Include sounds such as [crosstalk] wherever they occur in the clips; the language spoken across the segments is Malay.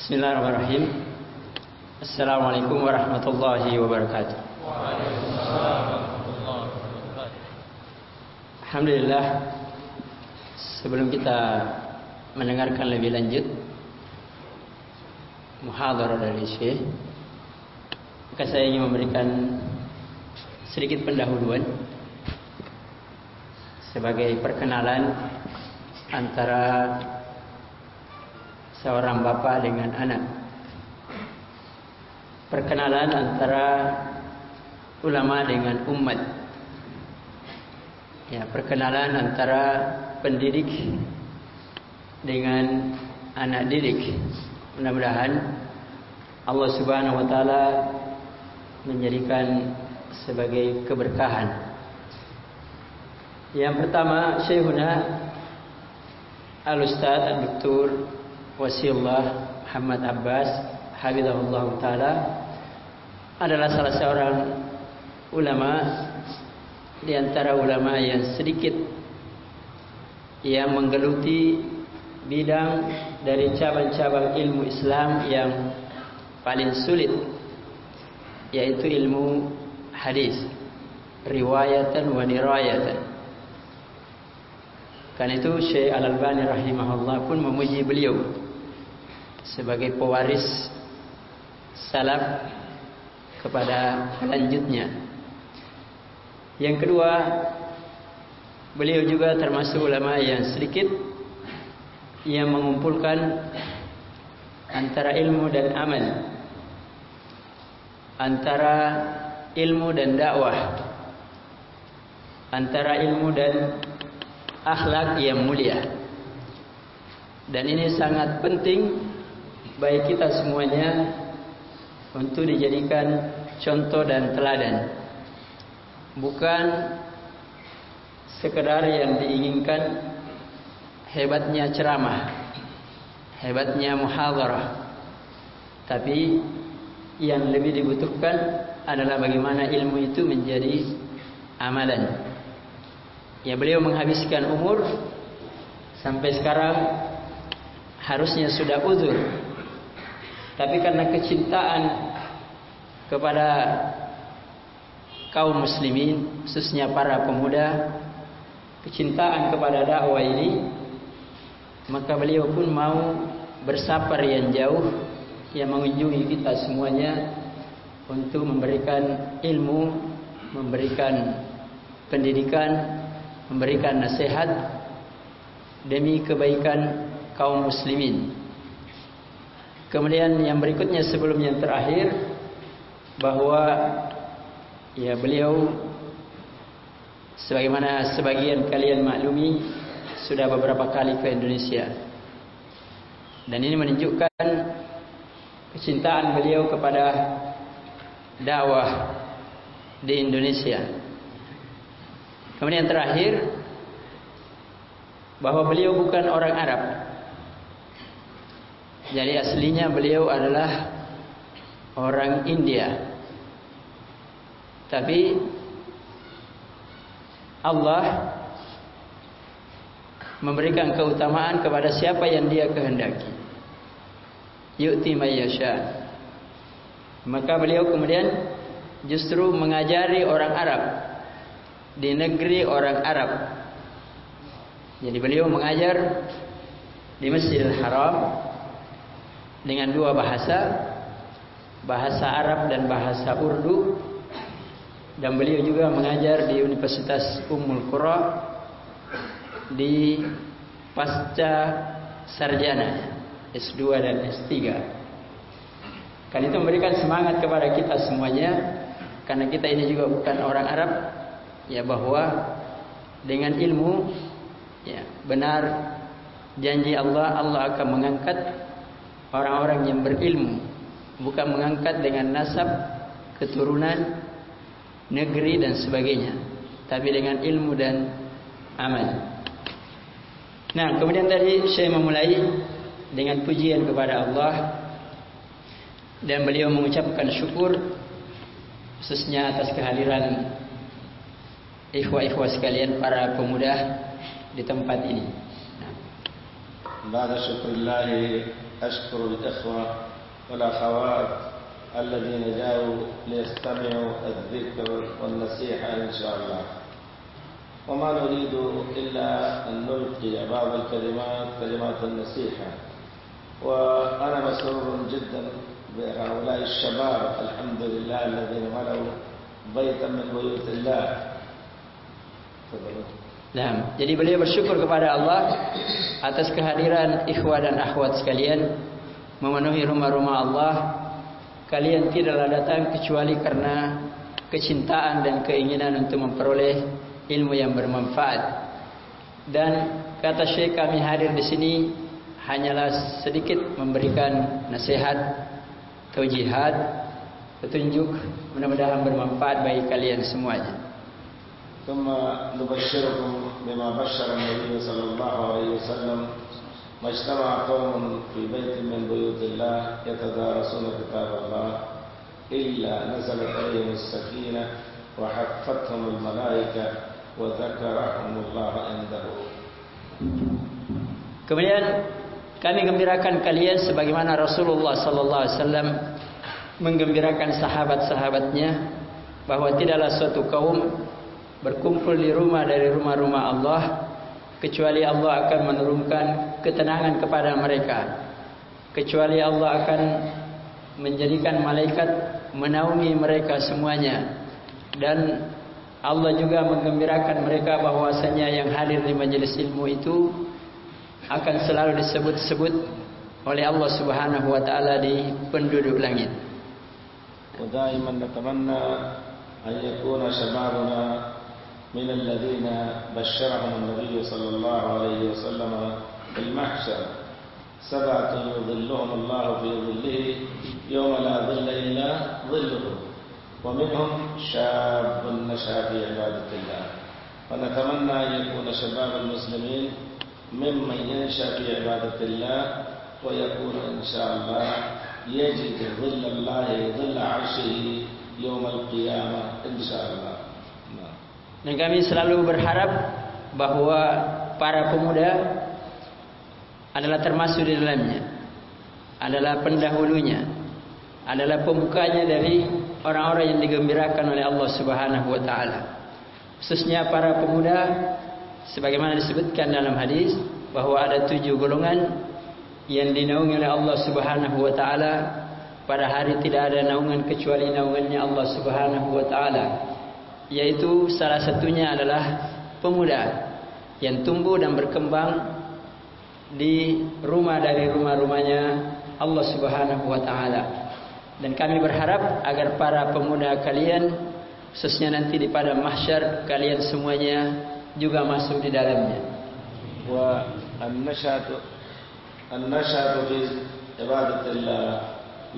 Bismillahirrahmanirrahim. Assalamualaikum warahmatullahi wabarakatuh. Alhamdulillah. Sebelum kita mendengarkan lebih lanjut muhadharah dari Syekh, maka saya ingin memberikan sedikit pendahuluan sebagai perkenalan antara seorang bapa dengan anak. Perkenalan antara ulama dengan umat. Ya perkenalan antara pendidik dengan anak didik. Mudah-mudahan Allah Subhanahu wa taala menjadikan sebagai keberkahan. Yang pertama Syekhuna Al-Ustaz Al-Doktor Wasiullah Muhammad Abbas Habibullah Ta'ala adalah salah seorang ulama di antara ulama yang sedikit yang menggeluti bidang dari cabang-cabang ilmu Islam yang paling sulit yaitu ilmu hadis riwayatan wa nirayatan karena itu Syekh Al-Albani rahimahullah pun memuji beliau sebagai pewaris salaf kepada lanjutnya yang kedua, beliau juga termasuk ulama yang sedikit yang mengumpulkan antara ilmu dan amal. Antara ilmu dan dakwah. Antara ilmu dan akhlak yang mulia. Dan ini sangat penting bagi kita semuanya untuk dijadikan contoh dan teladan bukan sekedar yang diinginkan hebatnya ceramah, hebatnya muhadarah. Tapi yang lebih dibutuhkan adalah bagaimana ilmu itu menjadi amalan. Ya beliau menghabiskan umur sampai sekarang harusnya sudah uzur. Tapi karena kecintaan kepada kaum muslimin khususnya para pemuda kecintaan kepada dakwah ini maka beliau pun mau bersafar yang jauh yang mengunjungi kita semuanya untuk memberikan ilmu memberikan pendidikan memberikan nasihat demi kebaikan kaum muslimin kemudian yang berikutnya sebelum yang terakhir bahwa Ya beliau sebagaimana sebagian kalian maklumi sudah beberapa kali ke Indonesia. Dan ini menunjukkan kecintaan beliau kepada dakwah di Indonesia. Kemudian terakhir bahwa beliau bukan orang Arab. Jadi aslinya beliau adalah orang India. Tapi Allah memberikan keutamaan kepada siapa yang dia kehendaki. Yu'ti mayyasha. Maka beliau kemudian justru mengajari orang Arab di negeri orang Arab. Jadi beliau mengajar di Masjidil Haram dengan dua bahasa, bahasa Arab dan bahasa Urdu dan beliau juga mengajar di Universitas Ummul Qura di pasca sarjana S2 dan S3. Kan itu memberikan semangat kepada kita semuanya karena kita ini juga bukan orang Arab ya bahwa dengan ilmu ya benar janji Allah Allah akan mengangkat orang-orang yang berilmu bukan mengangkat dengan nasab keturunan negeri dan sebagainya tapi dengan ilmu dan amal nah kemudian tadi saya memulai dengan pujian kepada Allah dan beliau mengucapkan syukur khususnya atas kehadiran ikhwah-ikhwah sekalian para pemuda di tempat ini. بعد شكر الله أشكر الإخوة والأخوات الذين جاءوا ليستمعوا الذكر والنصيحة إن شاء الله. وما نريد إلا أن نلقي بعض الكلمات كلمات النصيحة. وأنا مسرور جدا بهؤلاء الشباب الحمد لله الذين ملوا بيتا من بيوت الله. تفضلوا Nah, jadi beliau bersyukur kepada Allah atas kehadiran ikhwah dan akhwat sekalian memenuhi rumah-rumah Allah. Kalian tidaklah datang kecuali karena kecintaan dan keinginan untuk memperoleh ilmu yang bermanfaat. Dan kata Syekh kami hadir di sini hanyalah sedikit memberikan nasihat, taujihat, petunjuk mudah-mudahan bermanfaat bagi kalian semuanya. ثم نبشركم بما بشر النبي صلى الله عليه وسلم ما اجتمع قوم في بيت من بيوت الله يتدارسون كتاب الله إلا نزلت عليهم السكينة وحفتهم الملائكة وذكرهم الله عنده Kemudian kami gembirakan kalian sebagaimana Rasulullah sallallahu alaihi wasallam menggembirakan sahabat-sahabatnya bahwa tidaklah suatu kaum berkumpul di rumah dari rumah-rumah Allah kecuali Allah akan menurunkan ketenangan kepada mereka kecuali Allah akan menjadikan malaikat menaungi mereka semuanya dan Allah juga menggembirakan mereka bahwasanya yang hadir di majelis ilmu itu akan selalu disebut-sebut oleh Allah Subhanahu wa taala di penduduk langit. Wa daiman natamanna ayyakuna shababuna من الذين بشرهم النبي صلى الله عليه وسلم بالمحشر. سبعة يظلهم الله في ظله يوم لا ظل إلا ظله. ومنهم شاب نشأ في عبادة الله. ونتمنى أن يكون شباب المسلمين ممن ينشأ في عبادة الله ويكون إن شاء الله يجد ظل الله ظل عرشه يوم القيامة إن شاء الله. Dan kami selalu berharap bahawa para pemuda adalah termasuk di dalamnya. Adalah pendahulunya. Adalah pembukanya dari orang-orang yang digembirakan oleh Allah Subhanahu taala. Khususnya para pemuda sebagaimana disebutkan dalam hadis bahawa ada tujuh golongan yang dinaungi oleh Allah Subhanahu taala pada hari tidak ada naungan kecuali naungannya Allah Subhanahu taala yaitu salah satunya adalah pemuda yang tumbuh dan berkembang di rumah dari rumah-rumahnya Allah Subhanahu wa taala. Dan kami berharap agar para pemuda kalian khususnya nanti di pada mahsyar kalian semuanya juga masuk di dalamnya. Wa an-nashatu an-nashatu fi ibadatillah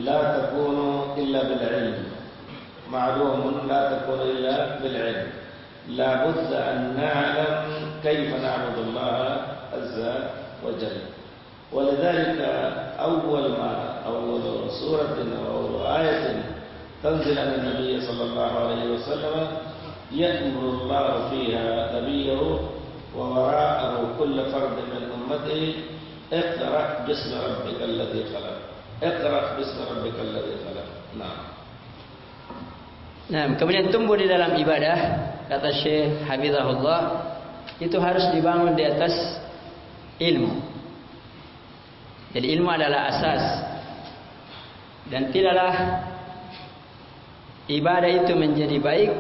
la takunu illa bil ilm. معلوم لا تكون إلا بالعلم. لا بد أن نعلم كيف نعبد الله عز وجل. ولذلك أول ما أول سورة أو آية تنزل عن النبي صلى الله عليه وسلم يأمر الله فيها نبيه ووراءه كل فرد من أمته اقرأ باسم ربك الذي خلق. اقرأ باسم ربك الذي خلق. نعم. Nah, kemudian tumbuh di dalam ibadah, kata Syekh Habibullah, itu harus dibangun di atas ilmu. Jadi ilmu adalah asas. Dan tidaklah ibadah itu menjadi baik,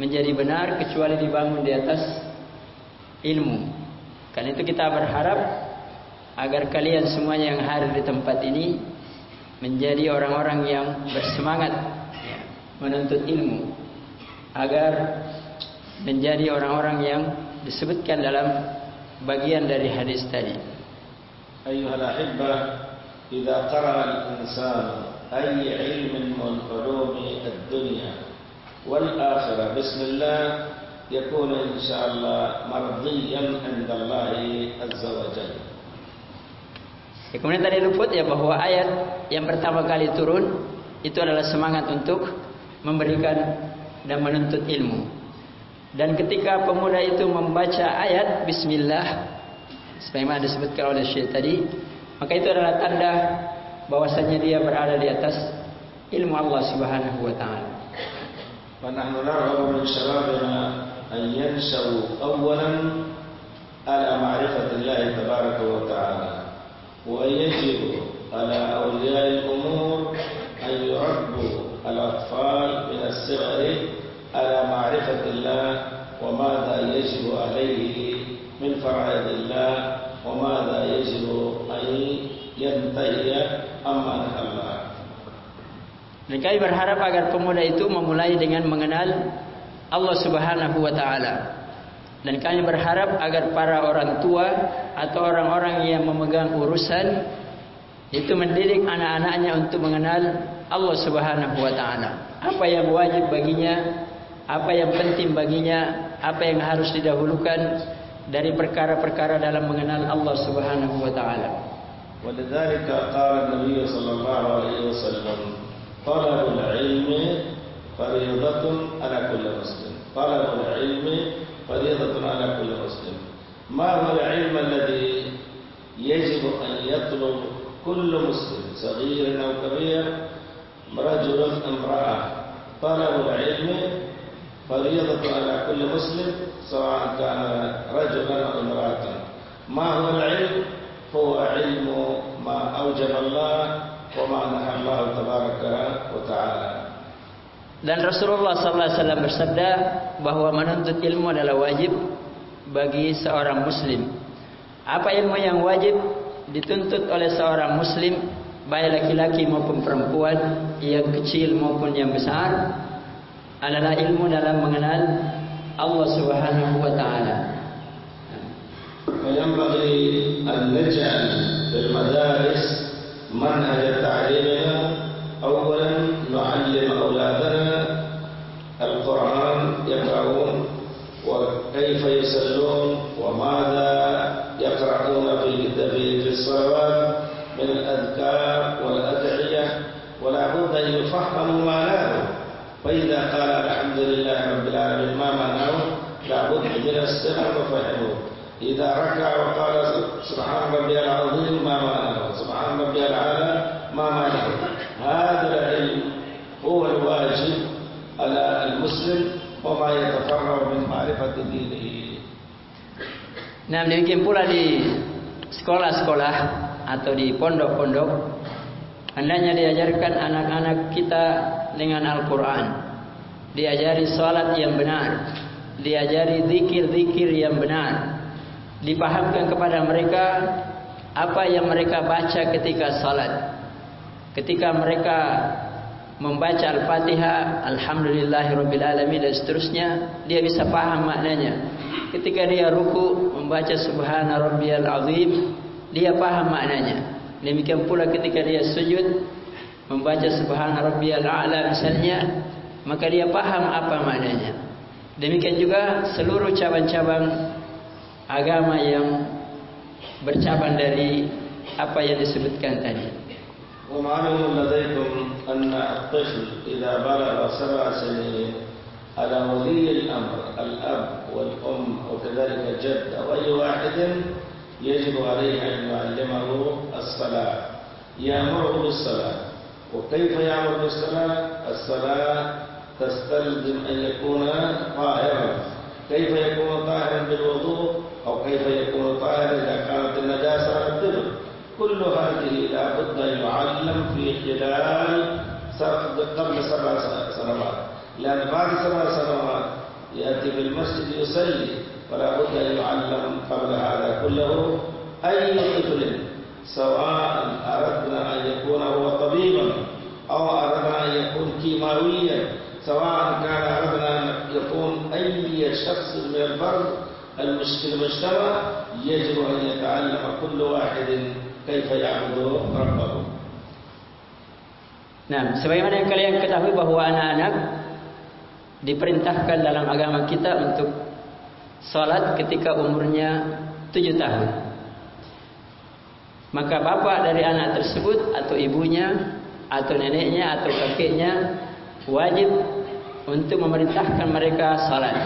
menjadi benar kecuali dibangun di atas ilmu. Karena itu kita berharap agar kalian semuanya yang hadir di tempat ini menjadi orang-orang yang bersemangat menuntut ilmu agar menjadi orang-orang yang disebutkan dalam bagian dari hadis tadi. Ayuhal ahibba idza qara'a al-insan ay 'ilmin min ulumi ad-dunya wal akhirah. Bismillah yakun insyaallah mardiyan الله مرضيا عند الله عز Kemudian tadi luput ya bahwa ayat yang pertama kali turun itu adalah semangat untuk memberikan dan menuntut ilmu. Dan ketika pemuda itu membaca ayat Bismillah, sebagaimana disebutkan oleh Syekh tadi, maka itu adalah tanda bahwasanya dia berada di atas ilmu Allah Subhanahu wa taala. ونحن نرغب من شبابنا أن ينشأوا أولا على معرفة الله تبارك وتعالى ويجب على أولياء الأمور أن يربوا الأطفال من الصغر على معرفة الله وماذا يجب عليه من فرائض الله وماذا يجب أن ينتهي أما نهى الله Dan kami berharap agar pemuda itu memulai dengan mengenal Allah Subhanahu wa taala. Dan kami berharap agar para orang tua atau orang-orang yang memegang urusan itu mendidik anak-anaknya untuk mengenal Allah Subhanahu wa taala. Apa yang wajib baginya, apa yang penting baginya, apa yang harus didahulukan dari perkara-perkara dalam mengenal Allah Subhanahu wa taala. ولذلك قال النبي صلى الله عليه وسلم طلب العلم فريضة على كل مسلم طلب العلم فريضة على كل مسلم ما هو العلم الذي يجب أن يطلب كل مسلم صغير أو كبير رجل امرأة طلب العلم فريضة على كل مسلم سواء كان رجلا أو امرأة ما هو العلم هو علم ما أوجب الله وما نهى الله تبارك وتعالى Dan Rasulullah SAW bersabda bahawa menuntut ilmu adalah wajib bagi seorang Muslim. Apa ilmu yang wajib dituntut oleh seorang Muslim, baik laki-laki maupun perempuan, yang kecil maupun yang besar, adalah ilmu dalam mengenal Allah Subhanahu Wa Taala. وينبغي أن نجعل في المدارس منهج تعليمنا أولا نعلم أولادنا القرآن يقرؤون وكيف يصلون وماذا يقرؤون في في الصلوات من الأذكار والأدعية ولا بد أن يفهموا معناه فإذا قال الحمد لله رب العالمين ما معناه لا بد من السمع وفهمه إذا ركع وقال سبحان ربي العظيم ما معناه سبحان ربي العالى ما معناه هذا العلم هو الواجب على المسلم وما يتفرع من معرفة دينه. Nah demikian pula di sekolah-sekolah. Atau di pondok-pondok hendaknya diajarkan anak-anak kita dengan Al-Quran. Diajari salat yang benar. Diajari zikir-zikir yang benar. Dipahamkan kepada mereka apa yang mereka baca ketika salat ketika mereka membaca Al-Fatihah Alhamdulillahirrabbilalamin dan seterusnya dia bisa paham maknanya. Ketika dia ruku membaca Subhana Rabbiyal Azim dia paham maknanya demikian pula ketika dia sujud membaca Subhana Rabbiyal A'la misalnya maka dia paham apa maknanya demikian juga seluruh cabang-cabang agama yang bercabang dari apa yang disebutkan tadi ومعلوم لديكم أن الطفل إذا بلغ سبع سنين على ولي الأمر الأب والأم وكذلك الجد أو أي واحد يجب عليه أن يعلمه الصلاة. يأمره بالصلاة. وكيف يأمر بالصلاة؟ الصلاة تستلزم أن يكون طاهرا. كيف يكون طاهرا بالوضوء؟ أو كيف يكون طاهرا إذا كانت النجاسة على كل هذه لا بد أن يعلم في خلال قبل سبع سنوات. لأن بعد سبع سنوات يأتي في المسجد يصلي. فلا بد أن يعلم قبل هذا كله أي طفل سواء أردنا أن يكون هو طبيبا أو أردنا أن يكون كيماويا سواء كان أردنا أن يكون أي شخص من الفرد المجتمع يجب أن يتعلم كل واحد كيف يعبد ربه. Nah, sebagaimana yang kalian ketahui bahawa anak-anak diperintahkan dalam agama kita untuk salat ketika umurnya tujuh tahun. Maka bapak dari anak tersebut atau ibunya atau neneknya atau kakeknya wajib untuk memerintahkan mereka salat.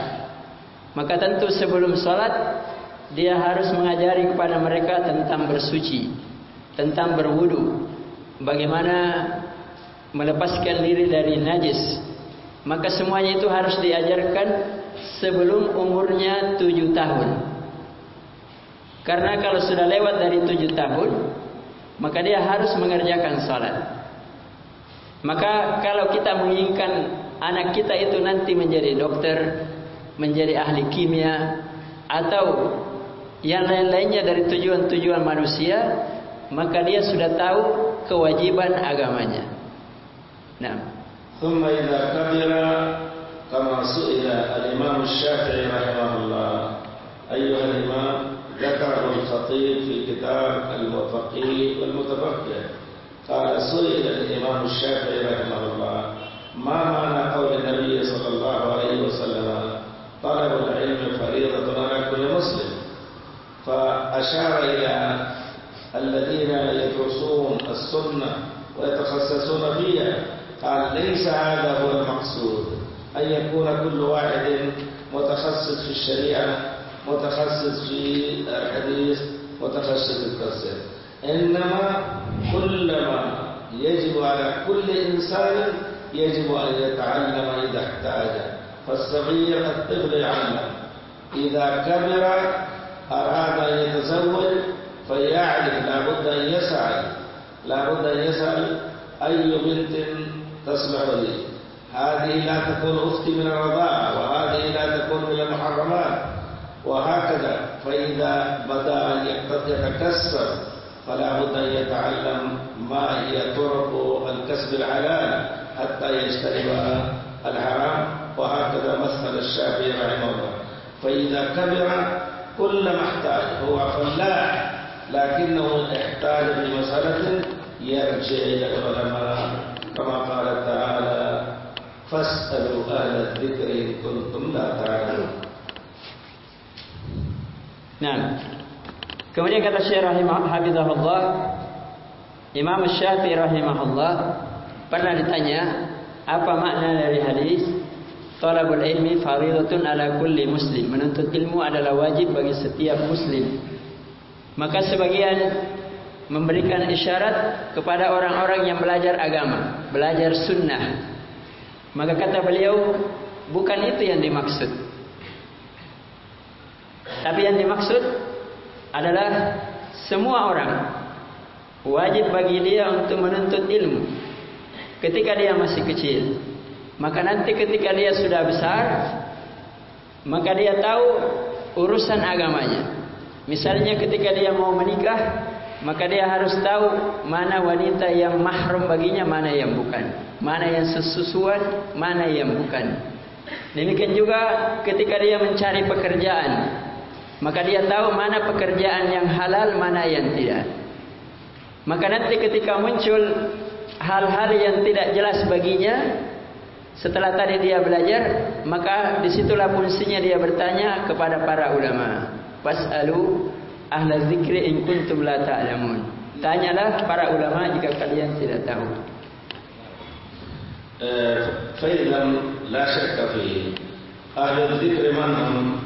Maka tentu sebelum salat dia harus mengajari kepada mereka tentang bersuci, tentang berwudu, bagaimana melepaskan diri dari najis. Maka semuanya itu harus diajarkan sebelum umurnya tujuh tahun. Karena kalau sudah lewat dari tujuh tahun, maka dia harus mengerjakan salat. Maka kalau kita menginginkan anak kita itu nanti menjadi dokter, menjadi ahli kimia, atau yang lain-lainnya dari tujuan-tujuan manusia, maka dia sudah tahu kewajiban agamanya. نعم ثم إذا كبر كما سئل الإمام الشافعي رحمه الله. أيها الإمام ذكره الخطيب في كتاب المفقه والمتفقه قال سئل الإمام الشافعي رحمه الله ما معنى قول النبي صلى الله عليه وسلم طلب العلم فريضة على كل مسلم؟ فأشار إلى الذين يدرسون السنة ويتخصصون فيها. قال ليس هذا هو المقصود. أن يكون كل واحد متخصص في الشريعة متخصص في الحديث متخصص في التفسير إنما كلما يجب على كل إنسان يجب أن يتعلم إذا احتاج. فالصغير الطفل يعلم. إذا كبر أراد أن يتزوج فيعرف لابد أن يسعى. لابد أن يسأل أي بنت تصلح لي؟ هذه لا تكون أختي من الرضاعة وهذه لا تكون من المحرمات. وهكذا فإذا بدأ يتكسر فلا بد أن يتعلم ما هي طرق الكسب الحلال حتى يجتنب الحرام. وهكذا مثل الشافعي رحمه الله. فإذا كبر كل ما احتاج هو فلاح لكنه احتاج لمسألة يرجع إلى العلماء. كما قال تعالى fasalu ahla dzikri kuntum la ta'lamun. Naam. Kemudian kata Syekh Rahimah Imam Syafi'i rahimahullah pernah ditanya apa makna dari hadis talabul ilmi fardhatun ala kulli muslim menuntut ilmu adalah wajib bagi setiap muslim. Maka sebagian memberikan isyarat kepada orang-orang yang belajar agama, belajar sunnah Maka kata beliau, bukan itu yang dimaksud. Tapi yang dimaksud adalah semua orang wajib bagi dia untuk menuntut ilmu ketika dia masih kecil. Maka nanti ketika dia sudah besar, maka dia tahu urusan agamanya. Misalnya ketika dia mau menikah, maka dia harus tahu mana wanita yang mahram baginya, mana yang bukan. Mana yang sesusuan, mana yang bukan. Demikian juga ketika dia mencari pekerjaan. Maka dia tahu mana pekerjaan yang halal, mana yang tidak. Maka nanti ketika muncul hal-hal yang tidak jelas baginya, setelah tadi dia belajar, maka disitulah fungsinya dia bertanya kepada para ulama. Fas'alu ahla zikri in kuntum la ta'lamun. Tanyalah para ulama jika kalian tidak tahu. فإذا لا شك فيه أهل الذكر من هم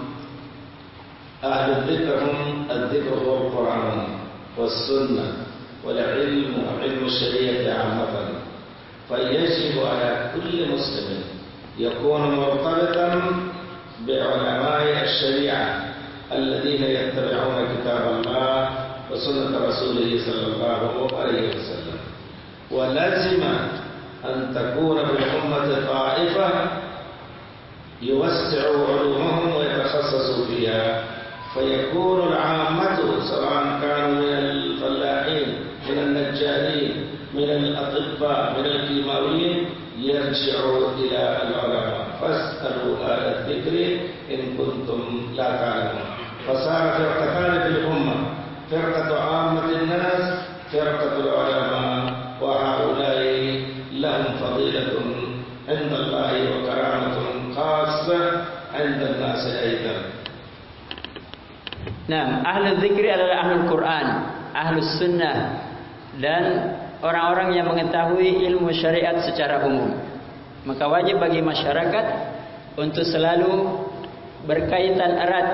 أهل الذكر هم الذكر هو القرآن والسنة والعلم وعلم الشريعة عامة فيجب على كل مسلم يكون مرتبطا بعلماء الشريعة الذين يتبعون كتاب الله وسنة رسوله صلى الله عليه وسلم. ولازم أن تكون في الأمة طائفة يوسعوا علومهم ويتخصصوا فيها. فيكون العامة سواء كانوا من الفلاحين من النجارين من الأطباء من الكيماويين يرجعوا إلى العلماء. فاسألوا أهل الذكر إن كنتم لا تعلمون. فصار فرقتان في الأمة فرقة عامة الناس فرقة العلماء وهؤلاء لهم فضيلة عند الله وكرامة خاصة عند الناس أيضا Nah, ahli zikri adalah ahli Quran, ahli sunnah dan orang-orang yang mengetahui ilmu syariat secara umum. Maka wajib bagi masyarakat untuk selalu berkaitan erat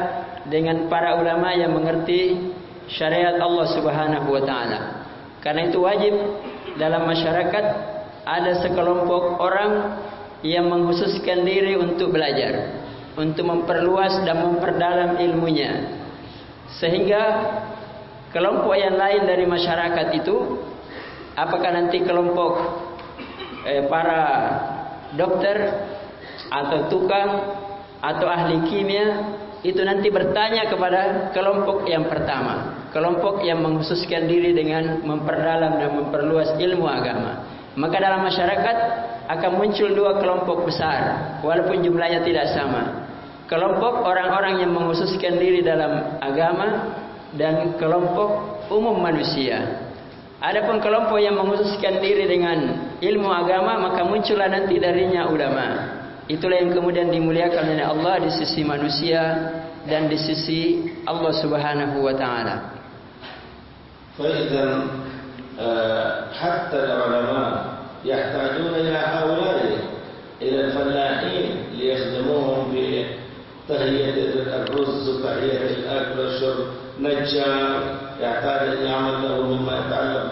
dengan para ulama yang mengerti syariat Allah Subhanahu wa taala. Karena itu wajib dalam masyarakat ada sekelompok orang yang menghususkan diri untuk belajar, untuk memperluas dan memperdalam ilmunya sehingga kelompok yang lain dari masyarakat itu apakah nanti kelompok eh, para dokter atau tukang atau ahli kimia itu nanti bertanya kepada kelompok yang pertama kelompok yang menghususkan diri dengan memperdalam dan memperluas ilmu agama maka dalam masyarakat akan muncul dua kelompok besar walaupun jumlahnya tidak sama kelompok orang-orang yang menghususkan diri dalam agama dan kelompok umum manusia. Adapun kelompok yang menghususkan diri dengan ilmu agama maka muncullah nanti darinya ulama. Itulah yang kemudian dimuliakan oleh Allah di sisi manusia dan di sisi Allah Subhanahu wa taala. فإذا حتى العلماء يحتاجون إلى هؤلاء إلى الفلاحين ليخدموهم في تهيئة الرز وتهيئة الأكل والشرب نجار يحتاج أن يعمل له مما يتعلق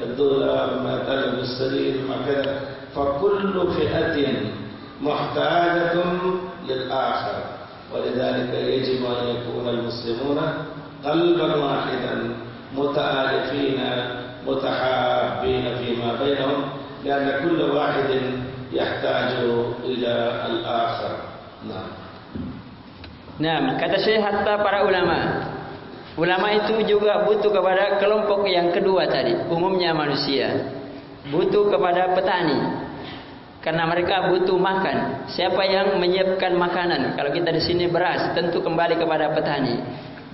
بالدولار مما يتعلق بالسرير مما كذا فكل فئة محتاجة للآخر ولذلك يجب أن يكون المسلمون قلبا واحدا متآلفين متحابين فيما بينهم لأن كل واحد يحتاج إلى الآخر نعم Nah, kata Syekh hatta para ulama. Ulama itu juga butuh kepada kelompok yang kedua tadi, umumnya manusia. Butuh kepada petani. Karena mereka butuh makan. Siapa yang menyiapkan makanan? Kalau kita di sini beras, tentu kembali kepada petani.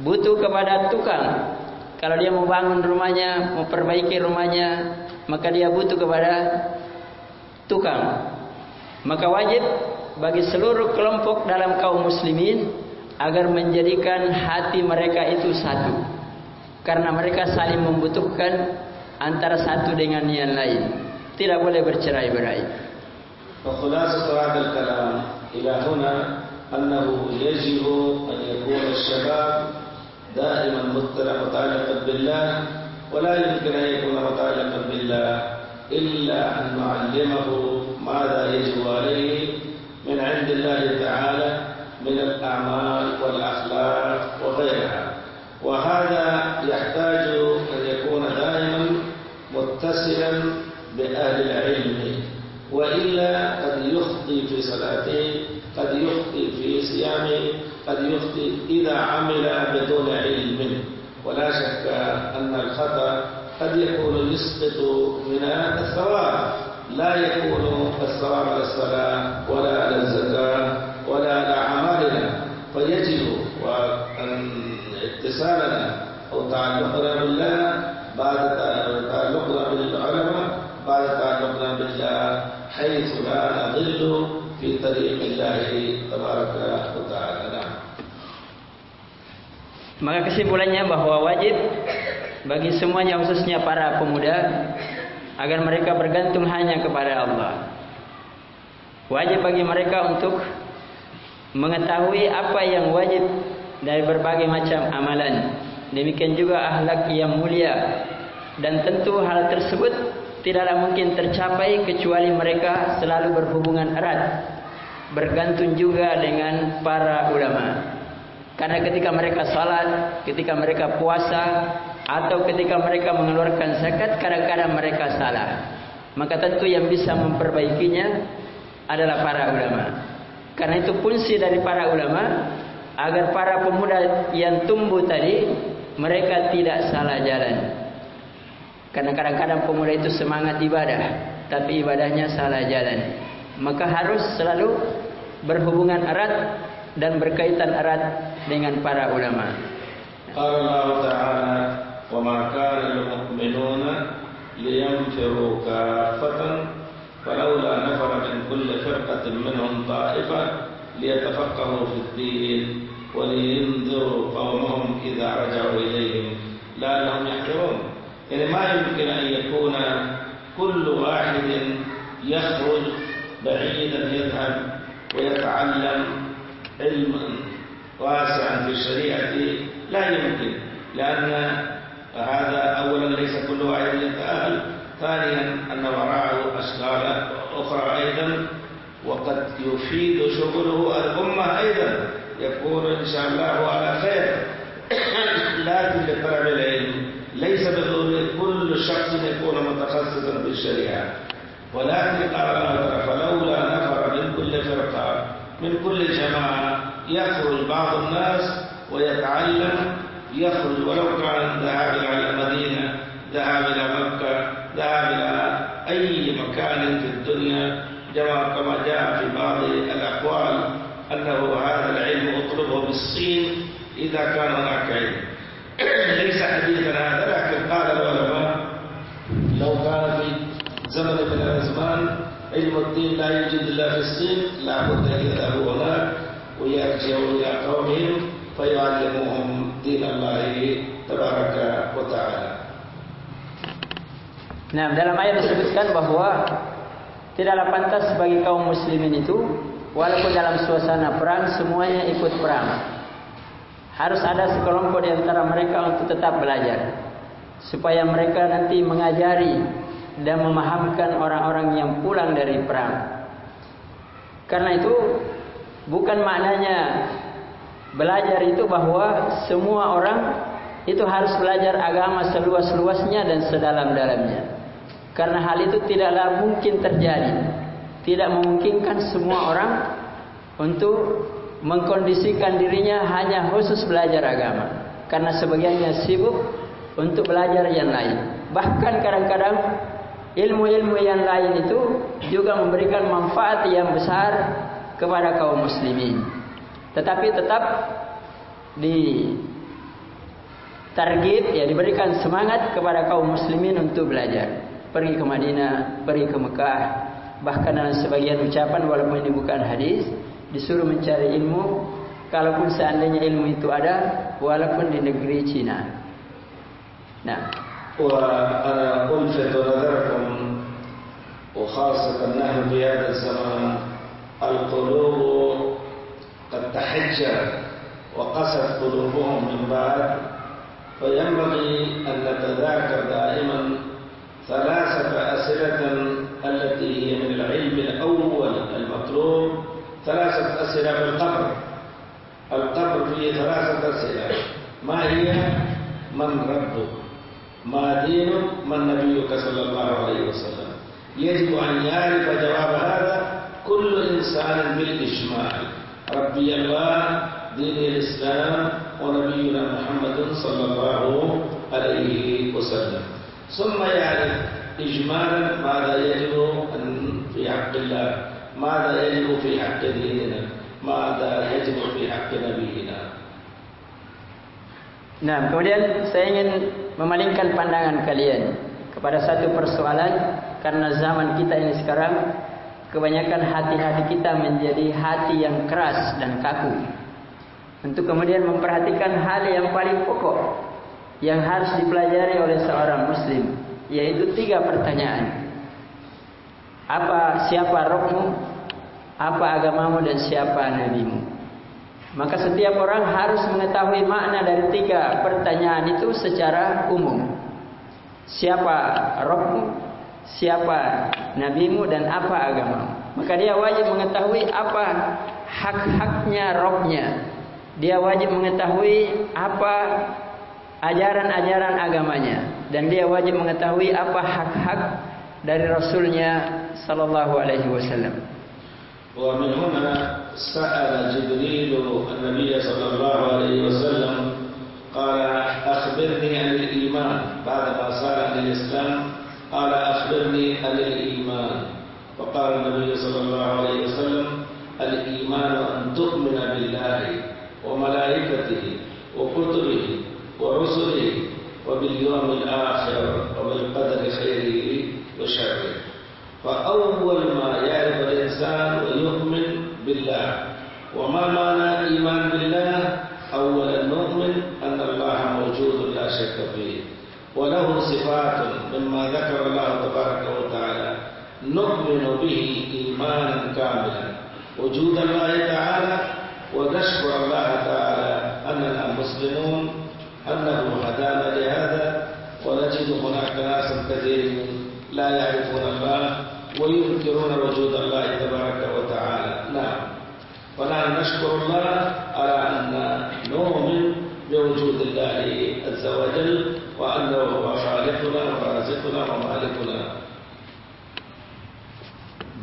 Butuh kepada tukang. Kalau dia mau bangun rumahnya, mau perbaiki rumahnya, maka dia butuh kepada tukang. Maka wajib bagi seluruh kelompok dalam kaum muslimin agar menjadikan hati mereka itu satu karena mereka saling membutuhkan antara satu dengan yang lain tidak boleh bercerai-berai فخلاصة هذا الكلام إلى هنا أنه يجب أن يكون الشباب دائما متعلقا بالله ولا يمكن أن يكون متعلقا بالله إلا أن نعلمه ماذا يجب عليه من عند الله تعالى من الأعمال والأخلاق وغيرها. وهذا يحتاج أن يكون دائما متصلا بأهل العلم. وإلا قد يخطي في صلاته قد يخطي في صيامه قد يخطي إذا عمل بدون علم. ولا شك أن الخطأ قد يكون يسقط من الثواب. لا يكون الثواب على الصلاة ولا على الزكاة ولا على أعمالنا. فيجب أن اتصالنا أو تعلقنا بالله بعد حيث لا نضل في طريق الله تبارك وتعالى نعم Maka kesimpulannya bahwa wajib bagi semuanya khususnya para pemuda agar mereka bergantung hanya kepada Allah. Wajib bagi mereka untuk mengetahui apa yang wajib dari berbagai macam amalan. Demikian juga akhlak yang mulia. Dan tentu hal tersebut tidaklah mungkin tercapai kecuali mereka selalu berhubungan erat. Bergantung juga dengan para ulama. Karena ketika mereka salat, ketika mereka puasa, atau ketika mereka mengeluarkan zakat, kadang-kadang mereka salah. Maka tentu yang bisa memperbaikinya adalah para ulama. Karena itu fungsi dari para ulama agar para pemuda yang tumbuh tadi mereka tidak salah jalan. Karena kadang-kadang pemuda itu semangat ibadah, tapi ibadahnya salah jalan. Maka harus selalu berhubungan erat dan berkaitan erat dengan para ulama. قال الله تعالى وما كان المؤمنون لينفروا كافة فلولا نفر من كل فرقة منهم طائفة ليتفقهوا في الدين ولينذروا قومهم إذا رجعوا إليهم لعلهم يحذرون يعني ما يمكن أن يكون كل واحد يخرج بعيدا يذهب ويتعلم علما واسعا في الشريعة لا يمكن لأن هذا أولا ليس كل واحد يتأهل ثانيا أن وراءه أشغال أخرى أيضا وقد يفيد شغله الأمة أيضا يكون إن شاء الله على خير. [coughs] لكن بضروري كل شخص يكون متخصصا في الشريعة. ولكن قال تعالى فلولا نفر من كل فرقة من كل جماعة يخرج بعض الناس ويتعلم يخرج ولو كان ذهاب إلى المدينة ذهاب إلى مكة ذهاب إلى أي مكان في الدنيا. كما جاء في بعض الأقوال أنه هذا العلم أطلبه بالصين إذا كان هناك علم. [clears throat] ليس حديثا هذا. زمن من الأزمان علم الدين لا يوجد إلا في الصين لابد أن يذهبوا هناك ويرجعوا إلى قومهم فيعلموهم دين الله تبارك وتعالى Nah, dalam ayat disebutkan bahwa tidaklah pantas bagi kaum muslimin itu walaupun dalam suasana perang semuanya ikut perang. Harus ada sekelompok di antara mereka untuk tetap belajar supaya mereka nanti mengajari dan memahamkan orang-orang yang pulang dari perang. Karena itu bukan maknanya belajar itu bahwa semua orang itu harus belajar agama seluas-luasnya dan sedalam-dalamnya. Karena hal itu tidaklah mungkin terjadi. Tidak memungkinkan semua orang untuk mengkondisikan dirinya hanya khusus belajar agama. Karena sebagiannya sibuk untuk belajar yang lain. Bahkan kadang-kadang ilmu-ilmu yang lain itu juga memberikan manfaat yang besar kepada kaum muslimin. Tetapi tetap di target ya diberikan semangat kepada kaum muslimin untuk belajar pergi ke Madinah, pergi ke Mekah, bahkan dalam sebagian ucapan walaupun ini bukan hadis, disuruh mencari ilmu, kalaupun seandainya ilmu itu ada, walaupun di negeri Cina. Nah. وأنا ألفت نظركم وخاصة نحن في هذا الزمان القلوب قد تحجر وقست قلوبهم من بعد فينبغي أن نتذاكر دائما ثلاثة أسئلة التي هي من العلم الأول المطلوب ثلاثة أسئلة في القبر. القبر فيه ثلاثة أسئلة. ما هي؟ من ربك. ما دينك من نبيك صلى الله عليه وسلم يجب أن يعرف جواب هذا كل إنسان بالإجمال ربي الله دين الإسلام ونبينا محمد صلى الله عليه وسلم ثم يعرف إجمالا ماذا يجب في حق الله ماذا يجب في حق ديننا ماذا يجب في حق نبينا Nah, kemudian saya ingin memalingkan pandangan kalian kepada satu persoalan karena zaman kita ini sekarang kebanyakan hati-hati kita menjadi hati yang keras dan kaku. Untuk kemudian memperhatikan hal yang paling pokok yang harus dipelajari oleh seorang muslim yaitu tiga pertanyaan. Apa siapa rohmu apa agamamu dan siapa nabimu maka setiap orang harus mengetahui makna dari tiga pertanyaan itu secara umum. Siapa rohmu siapa nabimu? Dan apa agamamu? Maka dia wajib mengetahui apa hak-haknya rohnya dia wajib mengetahui apa ajaran-ajaran agamanya. Dan dia wajib mengetahui apa hak-hak dari rasulnya sallallahu alaihi wasallam. Wa min سأل جبريل النبي صلى الله عليه وسلم قال أخبرني عن الإيمان. بعد ما صار عن الإسلام قال أخبرني عن الإيمان. فقال النبي صلى الله عليه وسلم الإيمان أن تؤمن بالله وملائكته وكتبه ورسله وباليوم الآخر وبالقدر خيره وشره. فأول ما يعرف الإنسان ويؤمن بالله. وما معنى الإيمان بالله؟ أولا نؤمن أن الله موجود لا شك فيه. وله صفات مما ذكر الله تبارك وتعالى. نؤمن به إيمانا كاملا. وجود الله تعالى ونشكر الله تعالى أننا مسلمون. أنه هدانا لهذا. ونجد هناك ناس كثير لا يعرفون الله وينكرون وجود الله تبارك وتعالى. نعم ونحن نشكر الله على أن نؤمن بوجود الله عز وجل وأنه هو خالقنا ورازقنا ومالكنا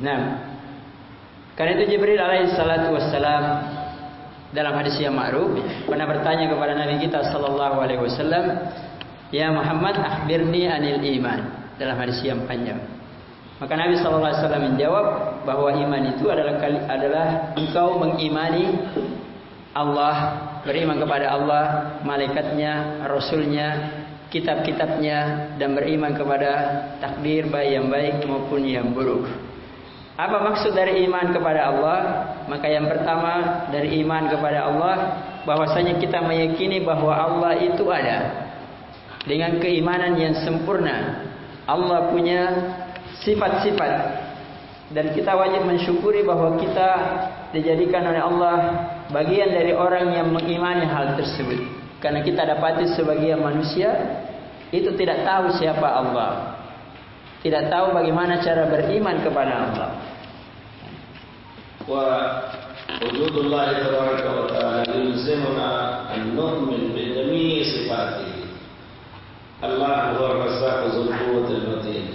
Nah, karena itu Jibril alaihi salatu wassalam dalam hadis yang ma'ruf pernah bertanya kepada Nabi kita sallallahu alaihi wasallam, "Ya Muhammad, akhbirni anil iman." Dalam hadis yang panjang. Maka Nabi sallallahu alaihi wasallam menjawab bahwa iman itu adalah adalah engkau mengimani Allah, beriman kepada Allah, malaikatnya, rasulnya, kitab-kitabnya dan beriman kepada takdir baik yang baik maupun yang buruk. Apa maksud dari iman kepada Allah? Maka yang pertama dari iman kepada Allah bahwasanya kita meyakini bahwa Allah itu ada. Dengan keimanan yang sempurna. Allah punya sifat-sifat dan kita wajib mensyukuri bahwa kita dijadikan oleh Allah bagian dari orang yang mengimani hal tersebut. Karena kita dapati sebagian manusia itu tidak tahu siapa Allah. Tidak tahu bagaimana cara beriman kepada Allah. ووجود الله تبارك وتعالى يلزمنا أن نؤمن بجميع صفاته الله هو الرزاق ذو القوة المتين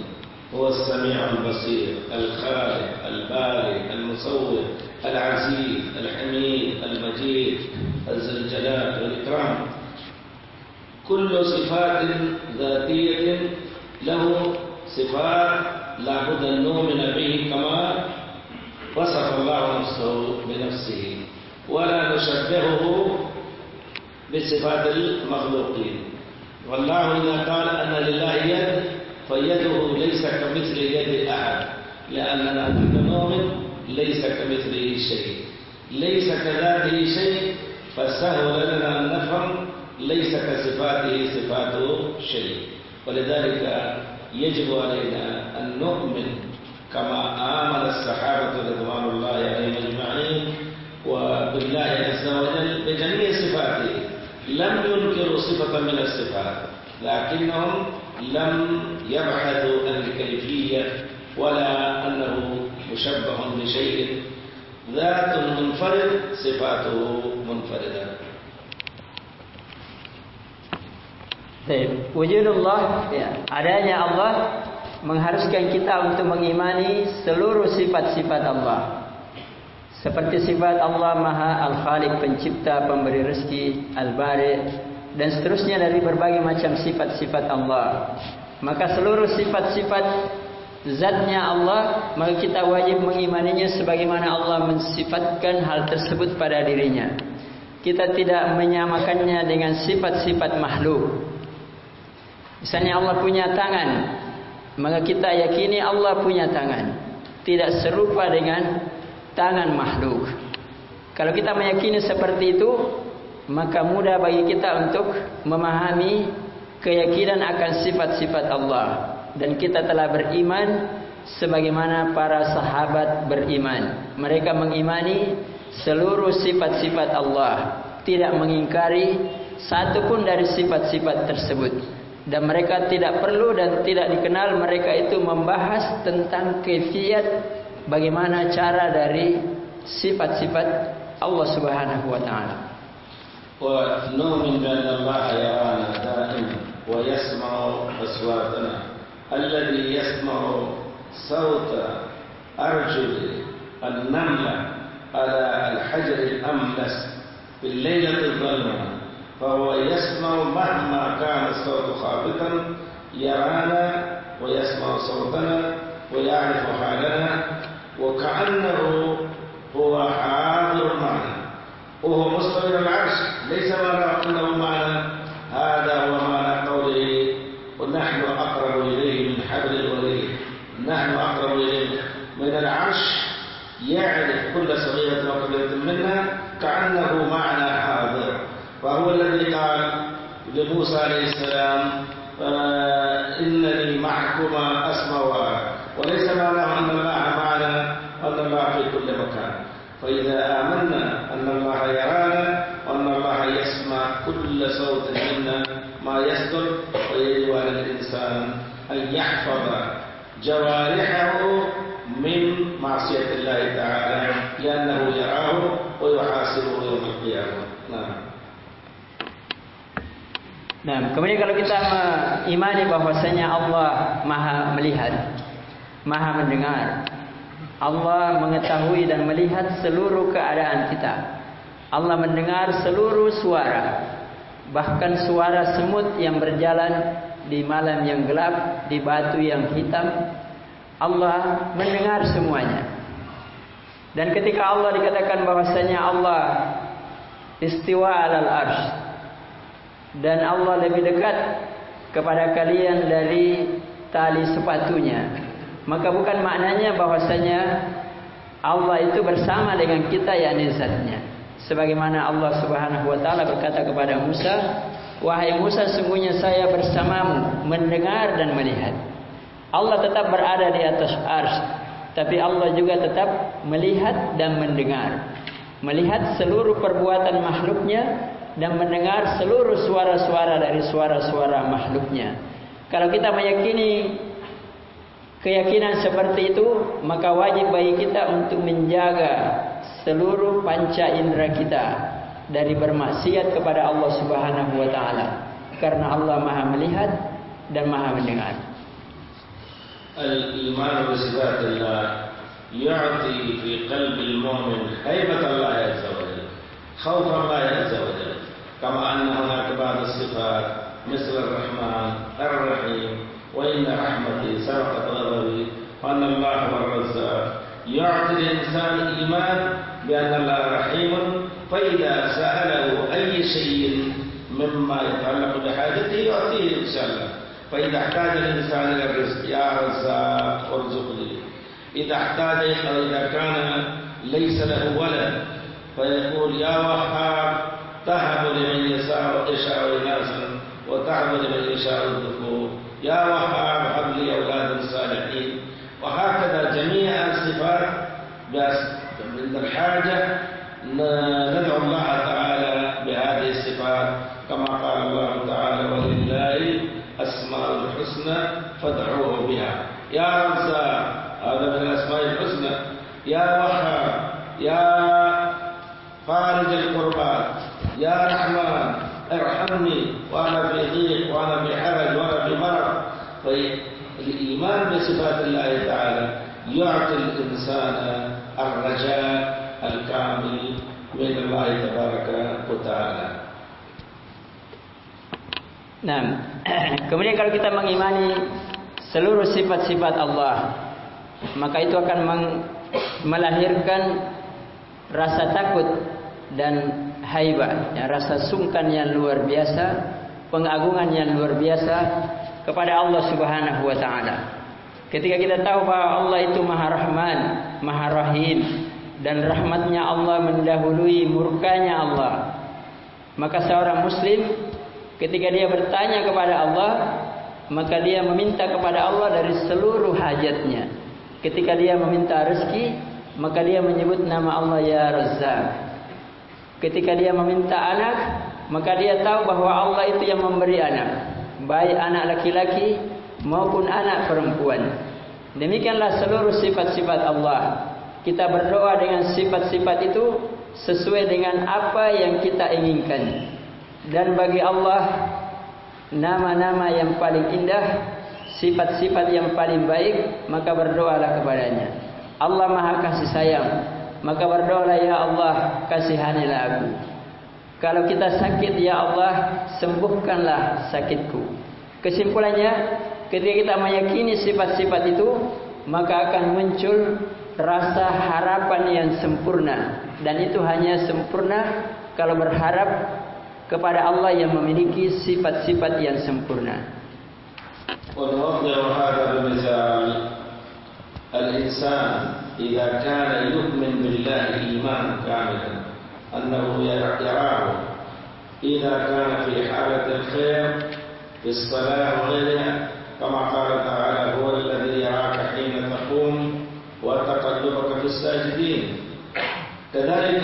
هو السميع البصير الخالق البارئ المصور العزيز الحميد المجيد ذو الجلال والإكرام. كل صفات ذاتية له صفات لا بد أن نؤمن به كما وصف الله نفسه بنفسه. ولا نشبهه بصفات المخلوقين. والله إذا قال أن لله يد فيده ليس كمثل يد أحد لأننا نؤمن ليس كمثله شيء. ليس كذاته شيء فسهل لنا أن نفهم ليس كصفاته صفات شيء. ولذلك يجب علينا أن نؤمن كما آمن الصحابة رضوان الله عليهم أجمعين وبالله عز وجل بجميع صفاته. لم ينكروا صفة من الصفات. لكنهم لم يبحثوا عن الكيفية ولا أنه مشبه بشيء ذات منفرد صفاته منفردة Wujudullah ya, adanya Allah mengharuskan kita untuk mengimani seluruh sifat-sifat Allah. Seperti sifat Allah Maha Al-Khaliq, pencipta, pemberi rezeki, Al-Bari dan seterusnya dari berbagai macam sifat-sifat Allah. Maka seluruh sifat-sifat zatnya Allah, maka kita wajib mengimaninya sebagaimana Allah mensifatkan hal tersebut pada dirinya. Kita tidak menyamakannya dengan sifat-sifat makhluk. Misalnya Allah punya tangan, maka kita yakini Allah punya tangan. Tidak serupa dengan tangan makhluk. Kalau kita meyakini seperti itu, maka mudah bagi kita untuk memahami keyakinan akan sifat-sifat Allah. Dan kita telah beriman sebagaimana para sahabat beriman. Mereka mengimani seluruh sifat-sifat Allah. Tidak mengingkari satu pun dari sifat-sifat tersebut dan mereka tidak perlu dan tidak dikenal mereka itu membahas tentang kefiat bagaimana cara dari sifat-sifat Allah Subhanahu wa taala. ونؤمن بأن الله يرانا دائما ويسمع أصواتنا. الذي يسمع صوت أرجل النملة على الحجر الأملس في الليلة الظلمة فهو يسمع مهما كان الصوت خافتا يرانا ويسمع صوتنا ويعرف حالنا وكأنه هو حاضر معنا. وهو مستوي العرش. ليس معنى أنه معنى. هذا هو معنى قوله ونحن أقرب إليه من حبل الوريد نحن أقرب إليه من العرش يعرف كل صغيرة وكبيرة منا كأنه معنى حاضر. فهو الذي قال لموسى عليه السلام kemudian kalau kita mengimani bahwasanya Allah Maha melihat, Maha mendengar, Allah mengetahui dan melihat seluruh keadaan kita. Allah mendengar seluruh suara, bahkan suara semut yang berjalan di malam yang gelap, di batu yang hitam. Allah mendengar semuanya. Dan ketika Allah dikatakan bahwasanya Allah istiwa alal arsh, dan Allah lebih dekat kepada kalian dari tali sepatunya. Maka bukan maknanya bahwasanya Allah itu bersama dengan kita ya zatnya. Sebagaimana Allah Subhanahu wa taala berkata kepada Musa wahai Musa sungguhnya saya bersamamu mendengar dan melihat. Allah tetap berada di atas ars tapi Allah juga tetap melihat dan mendengar. Melihat seluruh perbuatan makhluknya dan mendengar seluruh suara-suara dari suara-suara makhluknya. Kalau kita meyakini keyakinan seperti itu, maka wajib bagi kita untuk menjaga seluruh panca indera kita dari bermaksiat kepada Allah Subhanahu wa taala. Karena Allah Maha melihat dan Maha mendengar. Al-iman bi sifatillah yu'ti qalbi al-mu'min haibat Allah azza wa jalla. Khawfa Allah azza wa jalla. كما أن هناك بعض الصفات مثل الرحمن الرحيم وإن رحمتي سبقت غضبي وأن الله هو الرزاق. يعطي الإنسان إيمان بأن الله رحيم فإذا سأله أي شيء مما يتعلق بحاجته يعطيه إن شاء الله. فإذا احتاج الإنسان إلى الرزق يا رزاق ارزقني. إذا احتاج أو إذا كان ليس له ولد فيقول يا وهاب تهب لمن يشاء يشاء إناثا وتهب لمن يشاء الذكور. يا وهاب هب لي أولادا صالحين. وهكذا جميع الصفات. عند الحاجة ندعو الله تعالى بهذه الصفات. كما قال الله تعالى ولله أسماء الحسنى فادعوه بها. يا رزاق هذا من الأسماء الحسنى. يا يا رحمن ارحمني وانا في ضيق وانا في حرج وانا في مرض فالايمان بصفات الله تعالى يعطي الانسان الرجاء الكامل من الله تبارك وتعالى Nah, kemudian kalau kita mengimani seluruh sifat-sifat Allah, maka itu akan melahirkan rasa takut dan haibah, ya, rasa sungkan yang luar biasa, pengagungan yang luar biasa kepada Allah Subhanahu wa taala. Ketika kita tahu bahwa Allah itu Maha Rahman, Maha Rahim dan rahmatnya Allah mendahului murkanya Allah. Maka seorang muslim ketika dia bertanya kepada Allah, maka dia meminta kepada Allah dari seluruh hajatnya. Ketika dia meminta rezeki, maka dia menyebut nama Allah ya Razzaq. Ketika dia meminta anak, maka dia tahu bahwa Allah itu yang memberi anak, baik anak laki-laki maupun anak perempuan. Demikianlah seluruh sifat-sifat Allah. Kita berdoa dengan sifat-sifat itu sesuai dengan apa yang kita inginkan. Dan bagi Allah nama-nama yang paling indah, sifat-sifat yang paling baik, maka berdoalah kepadanya. Allah Maha Kasih Sayang. Maka berdoalah ya Allah kasihanilah aku. Kalau kita sakit ya Allah sembuhkanlah sakitku. Kesimpulannya ketika kita meyakini sifat-sifat itu maka akan muncul rasa harapan yang sempurna dan itu hanya sempurna kalau berharap kepada Allah yang memiliki sifat-sifat yang sempurna. الإنسان إذا كان يؤمن بالله إيمانا كاملا أنه يراه. إذا كان في حالة الخير في الصلاة وغيرها كما قال تعالى هو الذي يراك حين تقوم وتقلبك في الساجدين. كذلك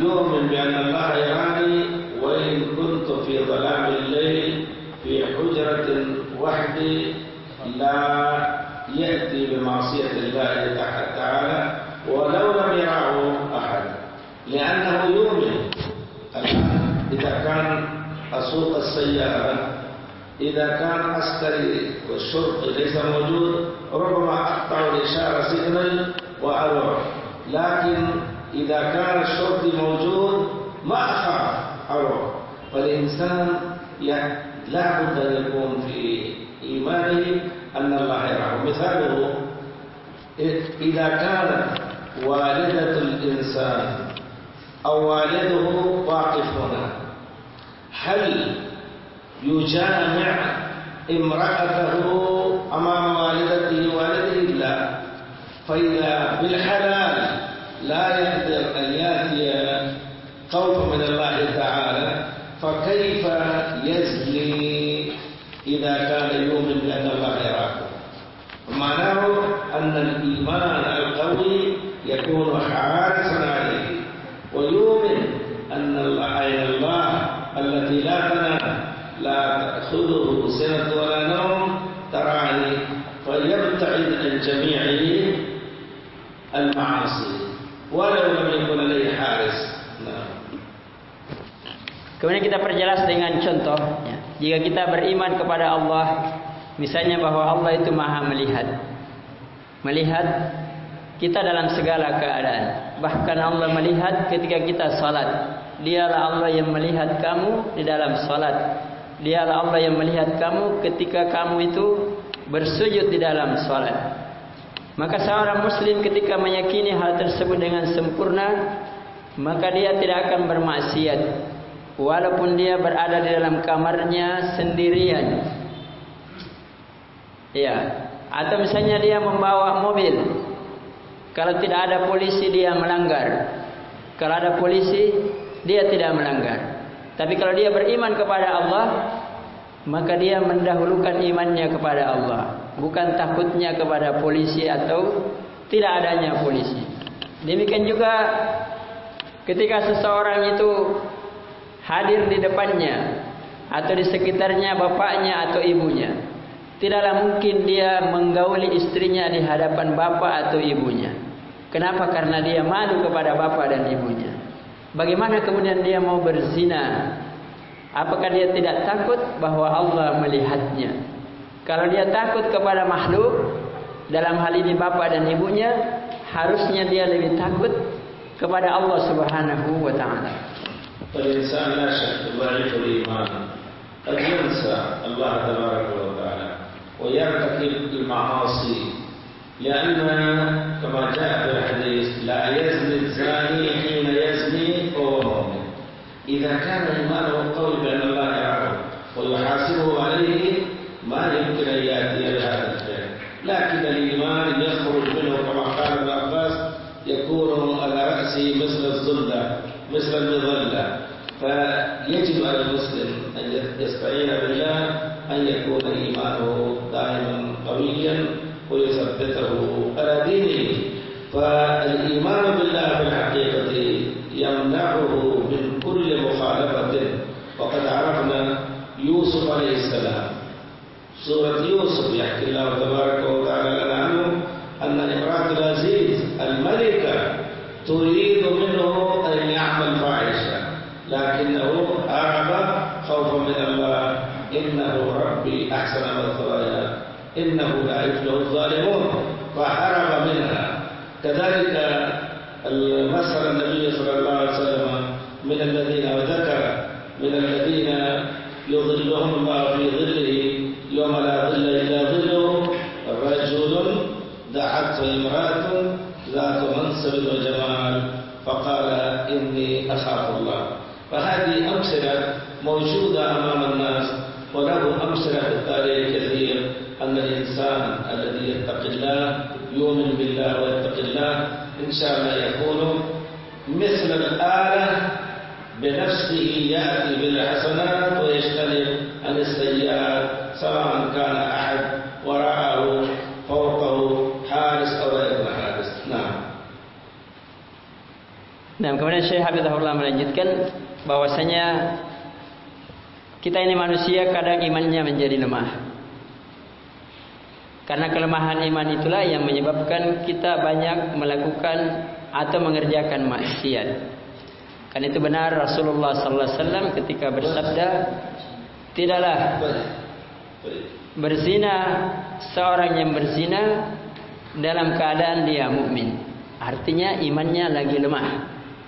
يؤمن بأن الله يراني وإن كنت في ظلام الليل في حجرة وحدي لا يأتي بمعصية الله تعالى ولو لم يراه أحد. لأنه يؤمن إذا كان أسوق السيارة إذا كان عسكري والشرطي ليس موجود ربما أقطع الإشارة سيجنال وأروح. لكن إذا كان الشرطي موجود ما أخاف أروح. فالإنسان لا بد أن يكون في إيمانه أن الله يراه مثاله إذا كانت والدة الإنسان أو والده واقف هنا هل يجامع امرأته أمام والدته والده؟ لا. فإذا بالحلال لا يقدر أن يأتي خوف من الله تعالى فكيف يزني إذا كان يؤمن بأن الله يراه معناه أن الإيمان القوي يكون حارسا عليه ويؤمن أن عين الله التي لا تنام لا تأخذه سنة ولا نوم تراني فيبتعد عن جميع المعاصي ولو لم يكن لديه حارس نعم Kemudian kita perjelas dengan contoh ya. Jika kita beriman kepada Allah Misalnya bahwa Allah itu maha melihat Melihat kita dalam segala keadaan. Bahkan Allah melihat ketika kita salat. Dialah Allah yang melihat kamu di dalam salat. Dialah Allah yang melihat kamu ketika kamu itu bersujud di dalam salat. Maka seorang muslim ketika meyakini hal tersebut dengan sempurna Maka dia tidak akan bermaksiat. Walaupun dia berada di dalam kamarnya sendirian. Ya, atau misalnya dia membawa mobil. Kalau tidak ada polisi dia melanggar. Kalau ada polisi dia tidak melanggar. Tapi kalau dia beriman kepada Allah, maka dia mendahulukan imannya kepada Allah, bukan takutnya kepada polisi atau tidak adanya polisi. Demikian juga ketika seseorang itu hadir di depannya atau di sekitarnya bapaknya atau ibunya. Tidaklah mungkin dia menggauli istrinya di hadapan bapak atau ibunya. Kenapa? Karena dia malu kepada bapak dan ibunya. Bagaimana kemudian dia mau berzina? Apakah dia tidak takut bahwa Allah melihatnya? Kalau dia takut kepada makhluk, dalam hal ini bapak dan ibunya, harusnya dia lebih takut kepada Allah Subhanahu wa taala. فالإنسان لا شك ضعيف الإيمان قد ينسى الله تبارك وتعالى ويرتكب المعاصي لأن كما جاء في الحديث لا يزني الزاني حين يزني وهو مؤمن إذا كان إيمانه قوي بأن الله يعلم ويحاسبه عليه ما يمكن أن يأتي بهذا الخير لكن الإيمان يخرج منه كما قال ابن عباس يكون على رأسه مثل الظلة مثل المظلة. فيجب على المسلم أن يستعين بالله أن يكون إيمانه دائما قويا ويثبته على دينه فالإيمان بالله في الحقيقة يمنعه من كل مخالفة. وقد عرفنا يوسف عليه السلام. سورة يوسف يحكي الله تبارك وتعالى لنا عنه أن امرأة العزيز الملكة تريد منه أن يعمل فاحشة لكنه هرب خوفا من الله. إنه ربي أحسن مثواي إنه لا يفلح الظالمون فهرب منها. كذلك مثل النبي صلى الله عليه وسلم من الذين وذكر من الذين يظلهم الله في ظله يوم لا ظل إلا ظله رجل دعته امرأة ذات منصب وجمال فقال إني أخاف الله. فهذه أمثلة موجودة أمام الناس وله أمثلة في التاريخ كثير الذي يتقي الله يؤمن بالله ويتقي الله إن شاء الله يكون مثل الآلة بنفسه يأتي بالحسنات ويجتنب عن السيئات سواء كان أحد وراءه فوقه حارس أو غير حارس نعم Nah, kemudian Syekh Habibullah melanjutkan bahwasanya kita ini manusia kadang imannya menjadi lemah. Karena kelemahan iman itulah yang menyebabkan kita banyak melakukan atau mengerjakan maksiat. Karena itu benar Rasulullah sallallahu alaihi wasallam ketika bersabda, tidaklah berzina seorang yang berzina dalam keadaan dia mukmin. Artinya imannya lagi lemah,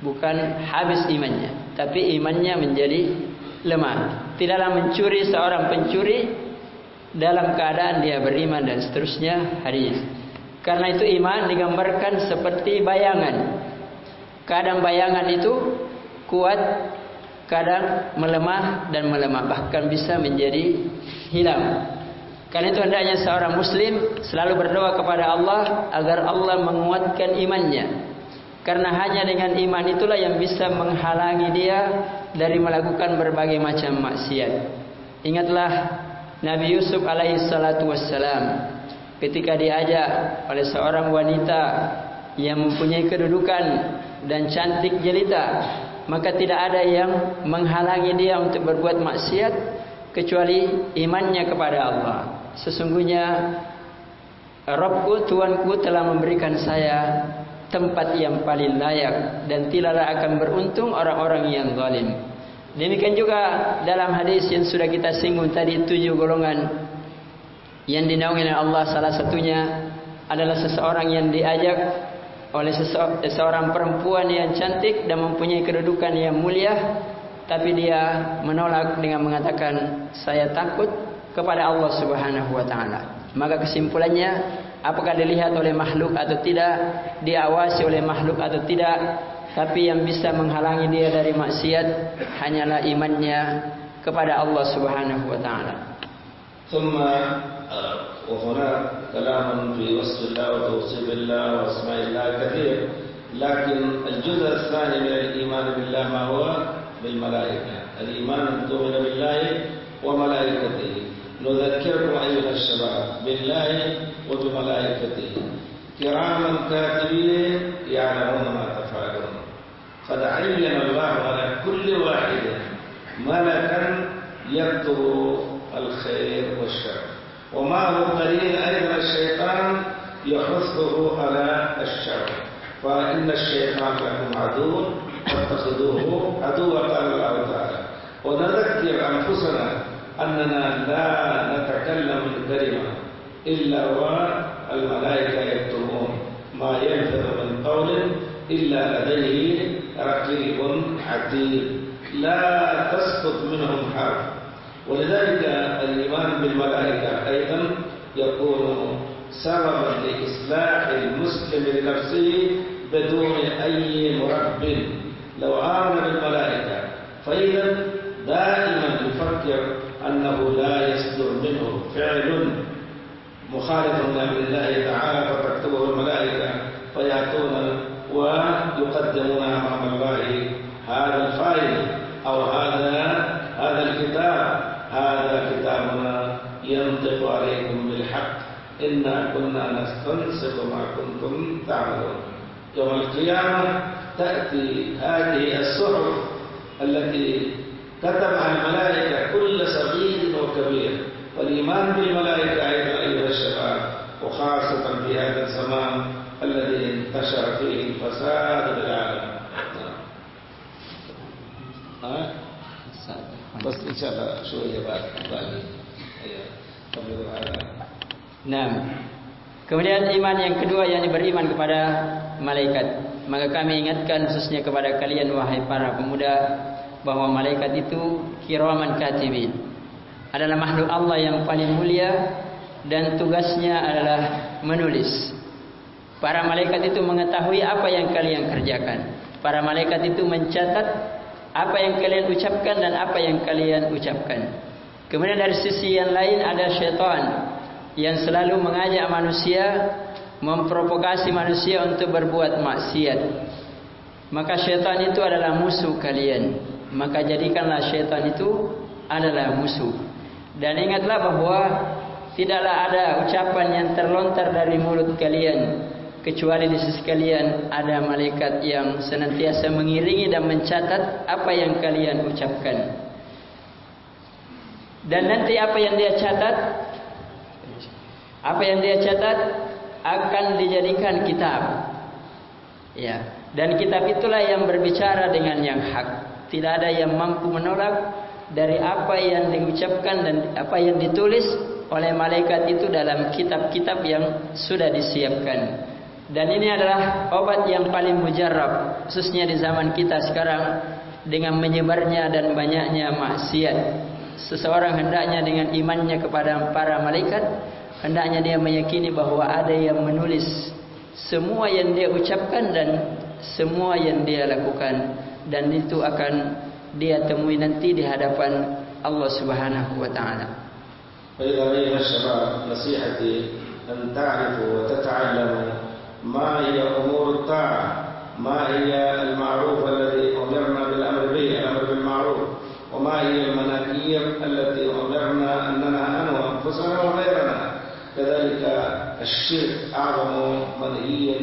bukan habis imannya, tapi imannya menjadi lemah. Tidaklah mencuri seorang pencuri dalam keadaan dia beriman dan seterusnya hadis. Karena itu iman digambarkan seperti bayangan. Kadang bayangan itu kuat, kadang melemah dan melemah bahkan bisa menjadi hilang. Karena itu hendaknya seorang muslim selalu berdoa kepada Allah agar Allah menguatkan imannya. Karena hanya dengan iman itulah yang bisa menghalangi dia dari melakukan berbagai macam maksiat. Ingatlah Nabi Yusuf alaihi salatu wassalam ketika diajak oleh seorang wanita yang mempunyai kedudukan dan cantik jelita maka tidak ada yang menghalangi dia untuk berbuat maksiat kecuali imannya kepada Allah. Sesungguhnya Rabbku Tuanku telah memberikan saya tempat yang paling layak dan tidaklah akan beruntung orang-orang yang zalim Demikian juga dalam hadis yang sudah kita singgung tadi tujuh golongan yang dinaungi oleh Allah salah satunya adalah seseorang yang diajak oleh seseorang perempuan yang cantik dan mempunyai kedudukan yang mulia tapi dia menolak dengan mengatakan saya takut kepada Allah Subhanahu wa taala. Maka kesimpulannya apakah dilihat oleh makhluk atau tidak, diawasi oleh makhluk atau tidak, tapi yang bisa menghalangi dia dari maksiat hanyalah imannya kepada Allah Subhanahu wa taala. ثم وهنا كلام في وصف الله وتوصيف الله واسماء الله كثير لكن الجزء الثاني من الايمان بالله ما هو بالملائكه الايمان ان تؤمن بالله وملائكته نذكركم ايها الشباب بالله وبملائكته كراما كاتبين يعلمون ما تفعلون قد عين الله على كل واحد ملكا يكتب الخير والشر. وما هو قليل أيضا الشيطان يحثه على الشر. فإن الشيطان لكم عدو فاتخذوه عدوا قال الله تعالى. ونذكر أنفسنا أننا لا نتكلم الكلمة إلا والملائكة يكتبون ما ينفذ من قول إلا لديه رقيب عتيد لا تسقط منهم حرف. ولذلك الإيمان بالملائكة أيضا يكون سببا لإصلاح المسلم لنفسه بدون أي مرب. لو آمن بالملائكة فإذا دائما يفكر أنه لا يصدر منه فعل. مخالف لأمر الله تعالى فتكتبه الملائكة فيأتون ويقدمون أمام الله هذا الفائل أو هذا هذا الكتاب. هذا كتابنا ينطق عليكم بالحق. إنا كنا نستنسخ ما كنتم تعملون. يوم القيامة تأتي هذه الصحف التي كتبها الملائكة كل صغير وكبير. والإيمان بالملائكة أيضا أيها الشباب وخاصة في هذا الزمان الذي انتشر فيه. الفساد بالعالم بس إن شاء الله شوية بعد باقي Nah, kemudian iman yang kedua yang beriman kepada malaikat. Maka kami ingatkan khususnya kepada kalian wahai para pemuda bahwa malaikat itu kiraman katibin. Adalah makhluk Allah yang paling mulia dan tugasnya adalah menulis. Para malaikat itu mengetahui apa yang kalian kerjakan. Para malaikat itu mencatat apa yang kalian ucapkan dan apa yang kalian ucapkan. Kemudian dari sisi yang lain ada syaitan yang selalu mengajak manusia memprovokasi manusia untuk berbuat maksiat. Maka syaitan itu adalah musuh kalian. Maka jadikanlah syaitan itu adalah musuh. Dan ingatlah bahawa tidaklah ada ucapan yang terlontar dari mulut kalian kecuali di sisi kalian ada malaikat yang senantiasa mengiringi dan mencatat apa yang kalian ucapkan. Dan nanti apa yang dia catat apa yang dia catat akan dijadikan kitab. Ya, dan kitab itulah yang berbicara dengan yang hak. Tidak ada yang mampu menolak dari apa yang diucapkan dan apa yang ditulis oleh malaikat itu dalam kitab-kitab yang sudah disiapkan. Dan ini adalah obat yang paling mujarab khususnya di zaman kita sekarang dengan menyebarnya dan banyaknya maksiat. Seseorang hendaknya dengan imannya kepada para malaikat hendaknya dia meyakini bahawa ada yang menulis semua yang dia ucapkan dan semua yang dia lakukan dan itu akan dia temui nanti di hadapan Allah Subhanahu wa taala. فإذا أيها الشباب نصيحتي أن تعرفوا وتتعلموا ما هي أمور الطاعة؟ ما هي المعروف الذي أمرنا بالأمر به؟ الأمر بالمعروف. وما هي المناكير التي أمرنا أن ننهى أنفسنا وغيرنا؟ كذلك الشرك أعظم منهي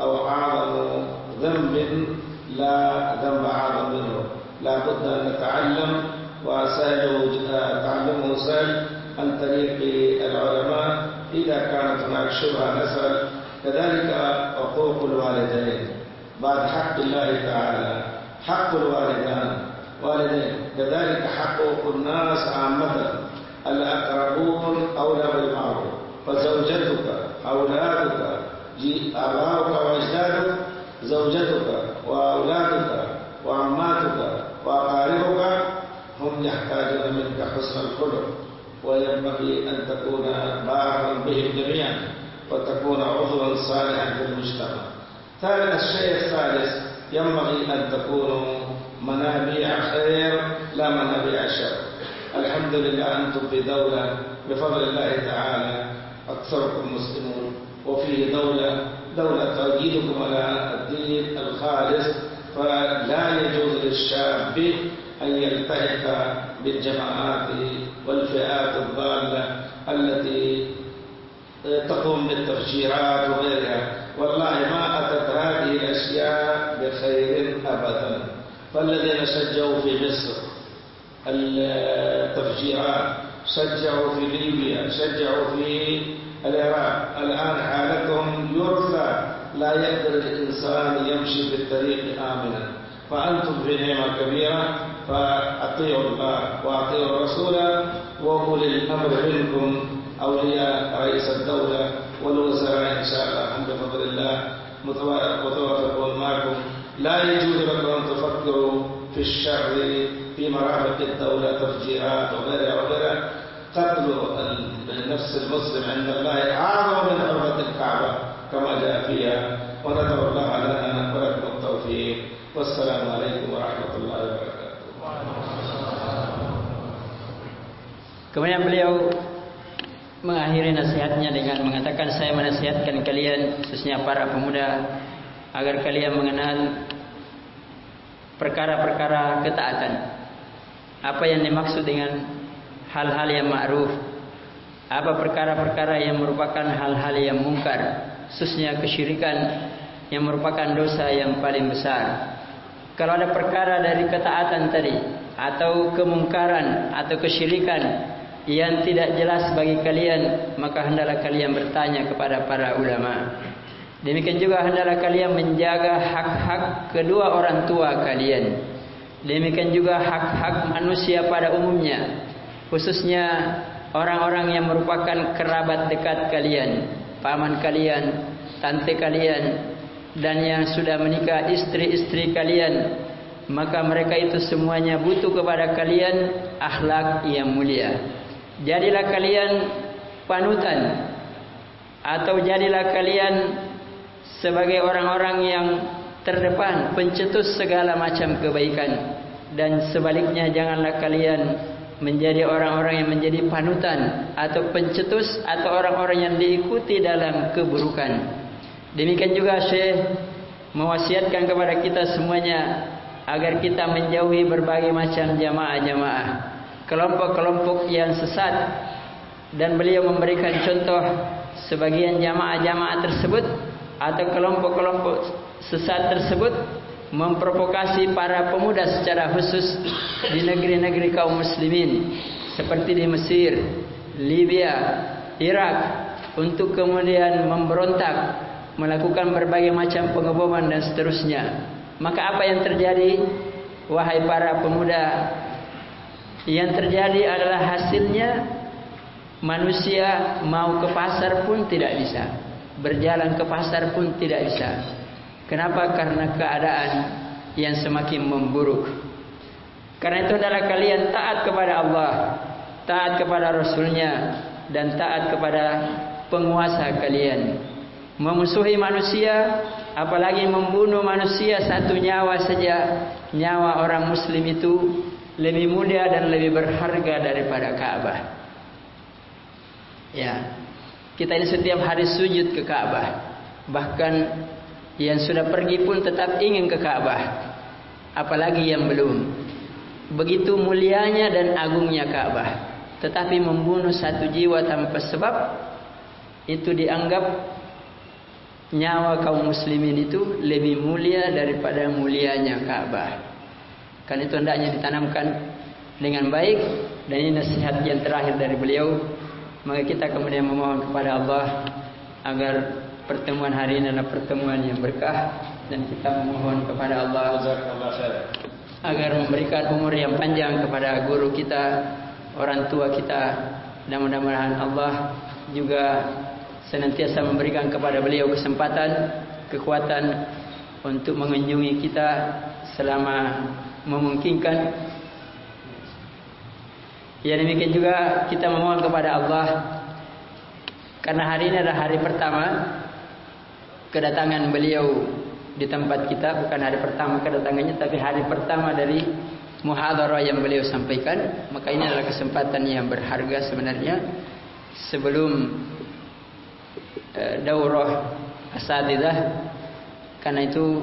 أو أعظم ذنب. لا ذنب أعظم منه. لا بد أن نتعلم وسهل تعلمه سهل عن طريق العلماء. إذا كانت هناك شبهة نسأل كذلك حقوق الوالدين. بعد حق الله تعالى حق الوالدين والدين. كذلك حقوق الناس عامة الأقربون أولى بالمعروف. فزوجتك أولادك أباؤك وأجدادك زوجتك وأولادك وعماتك وأقاربك هم يحتاجون منك حسن الخلق وينبغي أن تكون بارا بهم جميعا. وتكون عضوا صالحا في المجتمع. ثالث الشيء الثالث ينبغي أن تكونوا منابيع خير لا منابيع شر. الحمد لله أنتم في دولة بفضل الله تعالى أكثركم مسلمون. وفيه دولة دولة تؤيدكم على الدين الخالص فلا يجوز للشاب أن يلتحق بالجماعات والفئات الضالة التي تقوم بالتفجيرات وغيرها. والله ما أتت هذه الأشياء بخير أبدا. فالذين شجعوا في مصر التفجيرات شجعوا في ليبيا شجعوا في العراق. الآن حالتهم يرثى. لا يقدر الإنسان يمشي في الطريق آمنا. فأنتم في نعمة كبيرة. فأطيعوا الله وأطيعوا الرسول وأولي الأمر منكم. أولياء رئيس الدولة والوزراء إن شاء الله بفضل الله متوافقون معكم. لا يجوز لكم أن تفكروا في الشر في مرافق الدولة تفجيرات وغيرها وغيرها. قتل النفس المسلم عند الله أعظم من حرمة الكعبة كما جاء فيها. وندعو الله لنا ولكم التوفيق. والسلام عليكم ورحمة الله وبركاته. Kemudian beliau mengakhiri nasihatnya dengan mengatakan saya menasihatkan kalian khususnya para pemuda agar kalian mengenal perkara-perkara ketaatan. Apa yang dimaksud dengan hal-hal yang ma'ruf? Apa perkara-perkara yang merupakan hal-hal yang mungkar? Khususnya kesyirikan yang merupakan dosa yang paling besar. Kalau ada perkara dari ketaatan tadi atau kemungkaran atau kesyirikan yang tidak jelas bagi kalian maka hendaklah kalian bertanya kepada para ulama. Demikian juga hendaklah kalian menjaga hak-hak kedua orang tua kalian. Demikian juga hak-hak manusia pada umumnya khususnya orang-orang yang merupakan kerabat dekat kalian paman kalian tante kalian dan yang sudah menikah istri-istri kalian. Maka mereka itu semuanya butuh kepada kalian akhlak yang mulia jadilah kalian panutan atau jadilah kalian sebagai orang-orang yang terdepan pencetus segala macam kebaikan dan sebaliknya janganlah kalian menjadi orang-orang yang menjadi panutan atau pencetus atau orang-orang yang diikuti dalam keburukan. Demikian juga Syekh mewasiatkan kepada kita semuanya agar kita menjauhi berbagai macam jamaah-jamaah, kelompok-kelompok yang sesat dan beliau memberikan contoh sebagian jamaah-jamaah tersebut atau kelompok-kelompok sesat tersebut memprovokasi para pemuda secara khusus di negeri-negeri kaum muslimin seperti di Mesir, Libya, Irak untuk kemudian memberontak, melakukan berbagai macam pengeboman dan seterusnya. Maka apa yang terjadi wahai para pemuda? Yang terjadi adalah hasilnya manusia mau ke pasar pun tidak bisa. Berjalan ke pasar pun tidak bisa. Kenapa? Karena keadaan yang semakin memburuk. Karena itu adalah kalian taat kepada Allah, taat kepada Rasulnya, dan taat kepada penguasa kalian. Memusuhi manusia, apalagi membunuh manusia satu nyawa saja, nyawa orang Muslim itu lebih mulia dan lebih berharga daripada Ka'bah. Ya, kita ini setiap hari sujud ke Ka'bah. Bahkan yang sudah pergi pun tetap ingin ke Ka'bah. Apalagi yang belum. Begitu mulianya dan agungnya Ka'bah. Tetapi membunuh satu jiwa tanpa sebab. Itu dianggap nyawa kaum muslimin itu lebih mulia daripada mulianya Ka'bah. Kan itu hendaknya ditanamkan dengan baik. Dan ini nasihat yang terakhir dari beliau. Maka kita kemudian memohon kepada Allah. Agar pertemuan hari ini adalah pertemuan yang berkah dan kita memohon kepada Allah agar memberikan umur yang panjang kepada guru kita, orang tua kita dan mudah-mudahan Allah juga senantiasa memberikan kepada beliau kesempatan, kekuatan untuk mengunjungi kita selama memungkinkan. Ya demikian juga kita memohon kepada Allah karena hari ini adalah hari pertama kedatangan beliau di tempat kita. Bukan hari pertama kedatangannya tapi hari pertama dari muhadarah yang beliau sampaikan. Maka ini adalah kesempatan yang berharga sebenarnya. Sebelum uh, daurah asadidah karena itu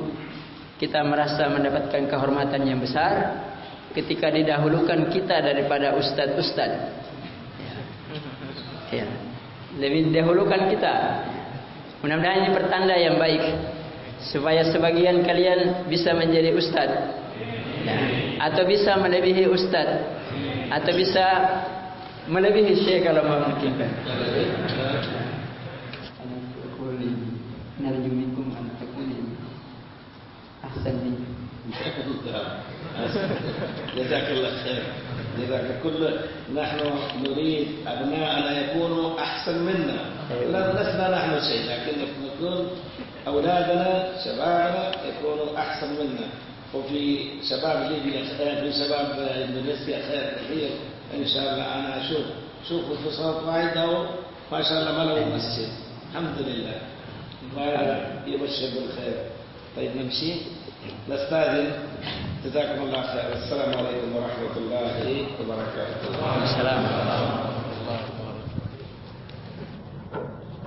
kita merasa mendapatkan kehormatan yang besar ketika didahulukan kita daripada ustaz-ustaz ya. ya. lebih dahulukan kita Mudah-mudahan ini pertanda yang baik supaya sebagian kalian bisa menjadi ustaz ya. atau bisa melebihi ustaz atau bisa melebihi syekh kalau memungkinkan. Takuni ahsani. Jazakallah khair. جزاك كل نحن نريد أبناءنا يكونوا أحسن منا. لسنا نحن شيء لكن نكون أولادنا شبابنا يكونوا أحسن منا. وفي شباب ليبيا خير في شباب إندونيسيا خير كثير. إن شاء الله أنا أشوف شوفوا في صوت واحد ما شاء الله ملوا مسجد. الحمد لله. يبشر بالخير طيب نمشي. نستاذن. جزاكم الله خير. السلام عليكم ورحمة الله وبركاته. السلام.